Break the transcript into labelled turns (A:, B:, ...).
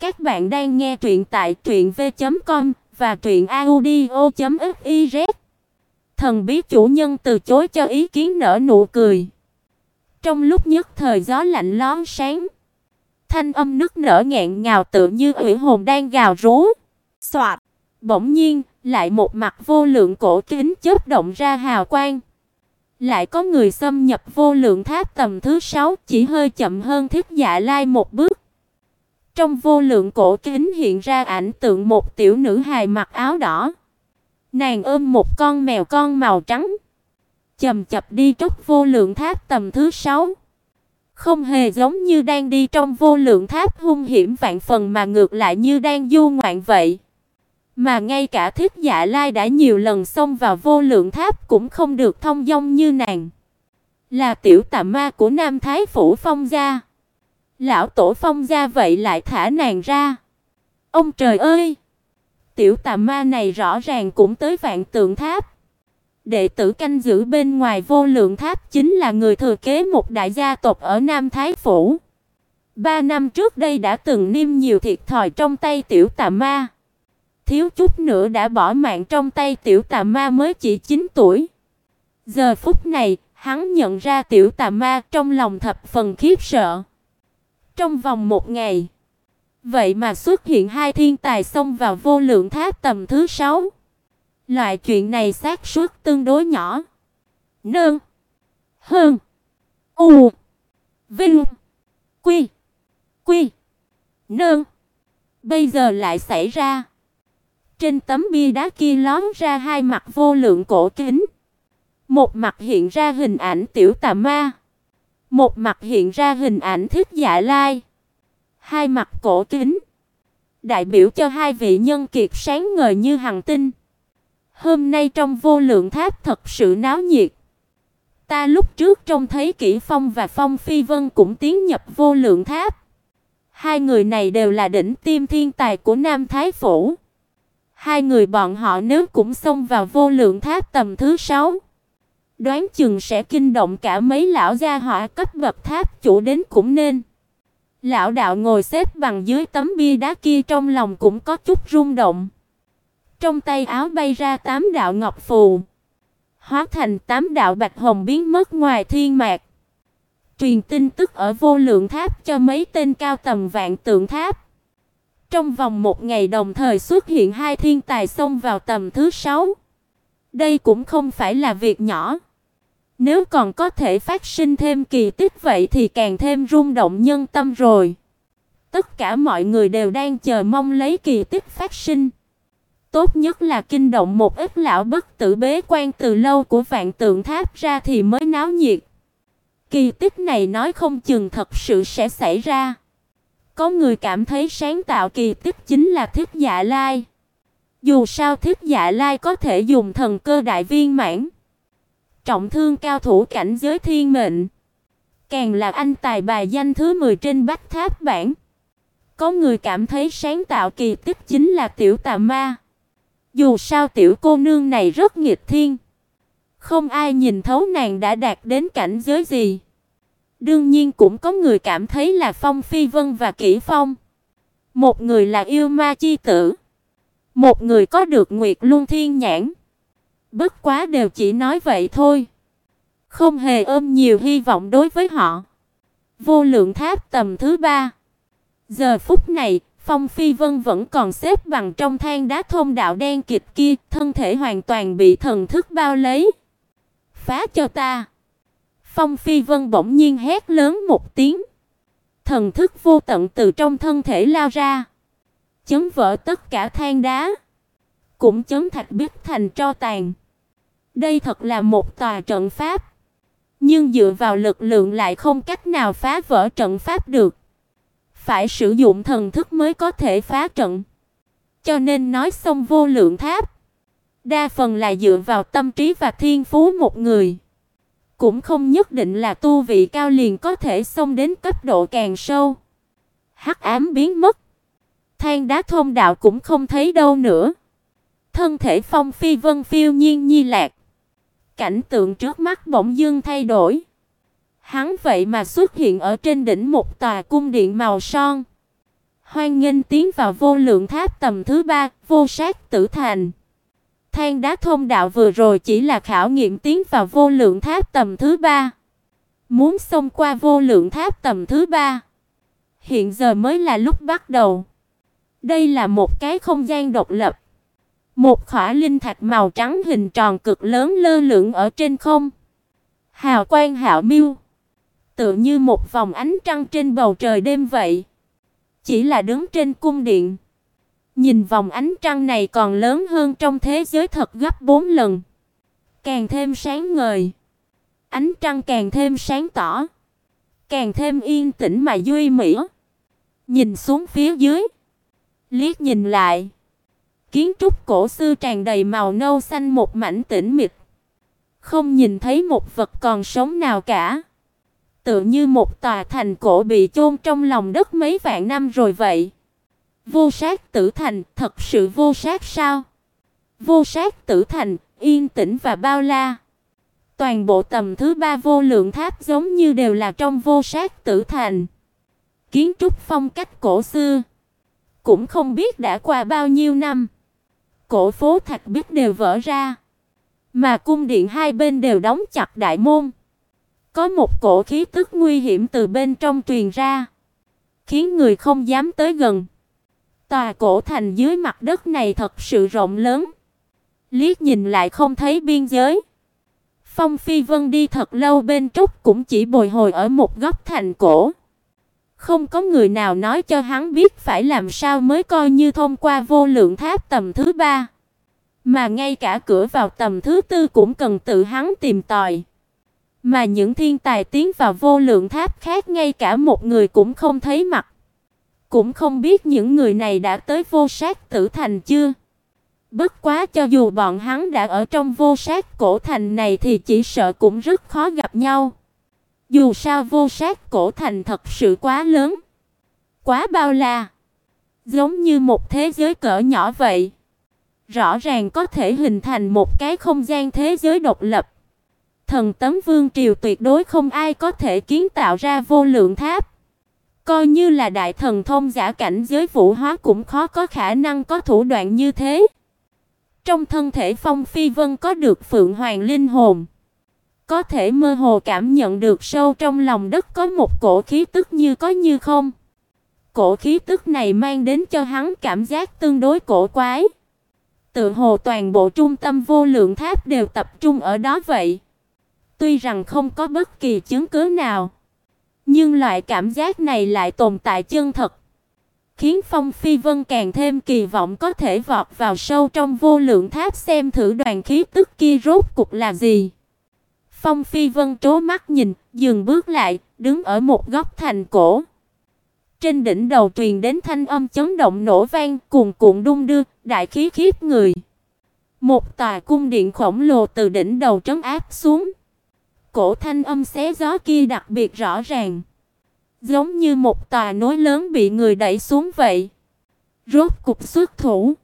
A: Các bạn đang nghe truyện tại truyệnv.com và truyệnaudio.fiz. Thần bí chủ nhân từ chối cho ý kiến nở nụ cười. Trong lúc nhất thời gió lạnh lón sáng, thanh âm nức nở nghẹn ngào tựa như ủy hồn đang gào rú. Soạt, bỗng nhiên, lại một mặt vô lượng cổ kính chớp động ra hào quang. Lại có người xâm nhập vô lượng tháp tầm thứ sáu, chỉ hơi chậm hơn Thiết Dạ Lai một bước. Trong vô lượng cổ kính hiện ra ảnh tượng một tiểu nữ hài mặc áo đỏ. Nàng ôm một con mèo con màu trắng, chậm chậm đi trúc vô lượng tháp tầm thứ sáu. Không hề giống như đang đi trong vô lượng tháp hung hiểm vạn phần mà ngược lại như đang du ngoạn vậy. Mà ngay cả Thiết Dạ Lai đã nhiều lần xông vào vô lượng tháp cũng không được thông dong như nàng. Là tiểu tà ma của Nam Thái phủ Phong gia. Lão tổ Phong gia vậy lại thả nàng ra. Ông trời ơi! Tiểu tà ma này rõ ràng cũng tới vạn tượng tháp. Đệ tử canh giữ bên ngoài vô lượng tháp chính là người thừa kế một đại gia tộc ở Nam Thái phủ. Ba năm trước đây đã từng niêm nhiều thiệt thòi trong tay tiểu tà ma thiếu chút nữa đã bỏ mạng trong tay tiểu tà ma mới chỉ 9 tuổi. Giờ phút này, hắn nhận ra tiểu tà ma trong lòng thập phần khiếp sợ. Trong vòng một ngày, vậy mà xuất hiện hai thiên tài xông vào vô lượng tháp tầm thứ 6. Loại chuyện này xác suất tương đối nhỏ. Nương, hơn, u, vinh, quy, quy, nương. Bây giờ lại xảy ra. Trên tấm bia đá kia lón ra hai mặt vô lượng cổ kính. Một mặt hiện ra hình ảnh tiểu tà ma, một mặt hiện ra hình ảnh thích dạ lai. Hai mặt cổ kính đại biểu cho hai vị nhân kiệt sáng ngời như hằng tinh. Hôm nay trong vô lượng tháp thật sự náo nhiệt. Ta lúc trước trông thấy Kỷ Phong và Phong Phi Vân cũng tiến nhập vô lượng tháp. Hai người này đều là đỉnh tiêm thiên tài của Nam Thái phủ. Hai người bọn họ nếu cũng xông vào vô lượng tháp tầm thứ sáu, đoán chừng sẽ kinh động cả mấy lão gia hỏa cấp bậc tháp chủ đến cũng nên. Lão đạo ngồi xếp bằng dưới tấm bia đá kia trong lòng cũng có chút rung động. Trong tay áo bay ra tám đạo ngọc phù, hóa thành tám đạo bạch hồng biến mất ngoài thiên mạc. Truyền tin tức ở vô lượng tháp cho mấy tên cao tầm vạn tượng tháp. Trong vòng một ngày đồng thời xuất hiện hai thiên tài xông vào tầm thứ sáu. Đây cũng không phải là việc nhỏ. Nếu còn có thể phát sinh thêm kỳ tích vậy thì càng thêm rung động nhân tâm rồi. Tất cả mọi người đều đang chờ mong lấy kỳ tích phát sinh. Tốt nhất là kinh động một ít lão bất tử bế quan từ lâu của vạn tượng tháp ra thì mới náo nhiệt. Kỳ tích này nói không chừng thật sự sẽ xảy ra. Có người cảm thấy sáng tạo kỳ tích chính là Thiết Dạ Lai. Dù sao Thiết Dạ Lai có thể dùng thần cơ đại viên mãn, trọng thương cao thủ cảnh giới thiên mệnh, càng là anh tài bài danh thứ 10 trên Bách Tháp bảng. Có người cảm thấy sáng tạo kỳ tích chính là tiểu tà ma. Dù sao tiểu cô nương này rất nghịch thiên, không ai nhìn thấu nàng đã đạt đến cảnh giới gì. Đương nhiên cũng có người cảm thấy là Phong Phi Vân và Kỷ Phong. Một người là yêu ma chi tử, một người có được Nguyệt Luân Thiên nhãn. Bất quá đều chỉ nói vậy thôi, không hề ôm nhiều hy vọng đối với họ. Vô lượng tháp tầm thứ ba. Giờ phút này, Phong Phi Vân vẫn còn xếp bằng trong than đá thôn đạo đen kịt kia, thân thể hoàn toàn bị thần thức bao lấy. Phá cho ta. Phong Phi Vân bỗng nhiên hét lớn một tiếng. Thần thức vô tận từ trong thân thể lao ra, chấn vỡ tất cả than đá, cũng chấn thạch biết thành tro tàn. Đây thật là một tòa trận pháp, nhưng dựa vào lực lượng lại không cách nào phá vỡ trận pháp được. Phải sử dụng thần thức mới có thể phá trận. Cho nên nói xong vô lượng tháp, đa phần là dựa vào tâm trí và thiên phú một người cũng không nhất định là tu vị cao liền có thể xông đến cấp độ càng sâu. Hắc ám biến mất, than đá thông đạo cũng không thấy đâu nữa. Thân thể Phong Phi Vân phiêu nhiên nhi lạc. Cảnh tượng trước mắt bỗng dưng thay đổi. Hắn vậy mà xuất hiện ở trên đỉnh một tòa cung điện màu son. Hoan nghênh tiến vào vô lượng tháp tầm thứ ba, vô sát tử thành. Than đá thông đạo vừa rồi chỉ là khảo nghiệm tiến vào vô lượng tháp tầm thứ ba. Muốn xông qua vô lượng tháp tầm thứ ba, hiện giờ mới là lúc bắt đầu. Đây là một cái không gian độc lập. Một khỏa linh thạch màu trắng hình tròn cực lớn lơ lửng ở trên không. Hào quang hạo miêu, tựa như một vòng ánh trăng trên bầu trời đêm vậy. Chỉ là đứng trên cung điện, nhìn vòng ánh trăng này còn lớn hơn trong thế giới thật gấp 4 lần, càng thêm sáng ngời. Ánh trăng càng thêm sáng tỏ, càng thêm yên tĩnh mà duy mỹ. Nhìn xuống phía dưới, liếc nhìn lại, kiến trúc cổ xưa tràn đầy màu nâu xanh một mảnh tĩnh mịch. Không nhìn thấy một vật còn sống nào cả. Tựa như một tòa thành cổ bị chôn trong lòng đất mấy vạn năm rồi vậy. Vô sát tử thành, thật sự vô sát sao? Vô sát tử thành, yên tĩnh và bao la. Toàn bộ tầm thứ ba vô lượng tháp giống như đều là trong vô sát tử thành. Kiến trúc phong cách cổ xưa, cũng không biết đã qua bao nhiêu năm. Cổ phố thạch bích đều vỡ ra, mà cung điện hai bên đều đóng chặt đại môn. Có một cổ khí tức nguy hiểm từ bên trong truyền ra, khiến người không dám tới gần. Tòa cổ thành dưới mặt đất này thật sự rộng lớn, liếc nhìn lại không thấy biên giới. Phong Phi Vân đi thật lâu bên trúc cũng chỉ bồi hồi ở một góc thành cổ. Không có người nào nói cho hắn biết phải làm sao mới coi như thông qua vô lượng tháp tầm thứ ba, mà ngay cả cửa vào tầm thứ tư cũng cần tự hắn tìm tòi. Mà những thiên tài tiến vào vô lượng tháp khác ngay cả một người cũng không thấy mặt, cũng không biết những người này đã tới vô sát tử thành chưa. Bất quá cho dù bọn hắn đã ở trong vô sát cổ thành này thì chỉ sợ cũng rất khó gặp nhau. Dù sao vô sát cổ thành thật sự quá lớn, quá bao la, giống như một thế giới cỡ nhỏ vậy. Rõ ràng có thể hình thành một cái không gian thế giới độc lập. Thần Tấm Vương triều tuyệt đối không ai có thể kiến tạo ra vô lượng tháp. Coi như là đại thần thông giả cảnh giới vũ hóa cũng khó có khả năng có thủ đoạn như thế. Trong thân thể Phong Phi Vân có được Phượng Hoàng linh hồn, có thể mơ hồ cảm nhận được sâu trong lòng đất có một cổ khí tức như có như không. Cổ khí tức này mang đến cho hắn cảm giác tương đối cổ quái. Tự hồ toàn bộ trung tâm vô lượng tháp đều tập trung ở đó vậy. Tuy rằng không có bất kỳ chứng cứ nào, nhưng loại cảm giác này lại tồn tại chân thật khiến Phong Phi Vân càng thêm kỳ vọng có thể vọt vào sâu trong vô lượng tháp xem thử đoàn khí tức kia rốt cục là gì. Phong Phi Vân trố mắt nhìn, dừng bước lại, đứng ở một góc thành cổ. Trên đỉnh đầu truyền đến thanh âm chấn động nổ vang, cuồn cuộn đung đưa, đại khí khiếp người. Một tòa cung điện khổng lồ từ đỉnh đầu trấn áp xuống. Cổ thanh âm xé gió kia đặc biệt rõ ràng. Giống như một tòa núi lớn bị người đẩy xuống vậy. Rốt cục xuất thủ.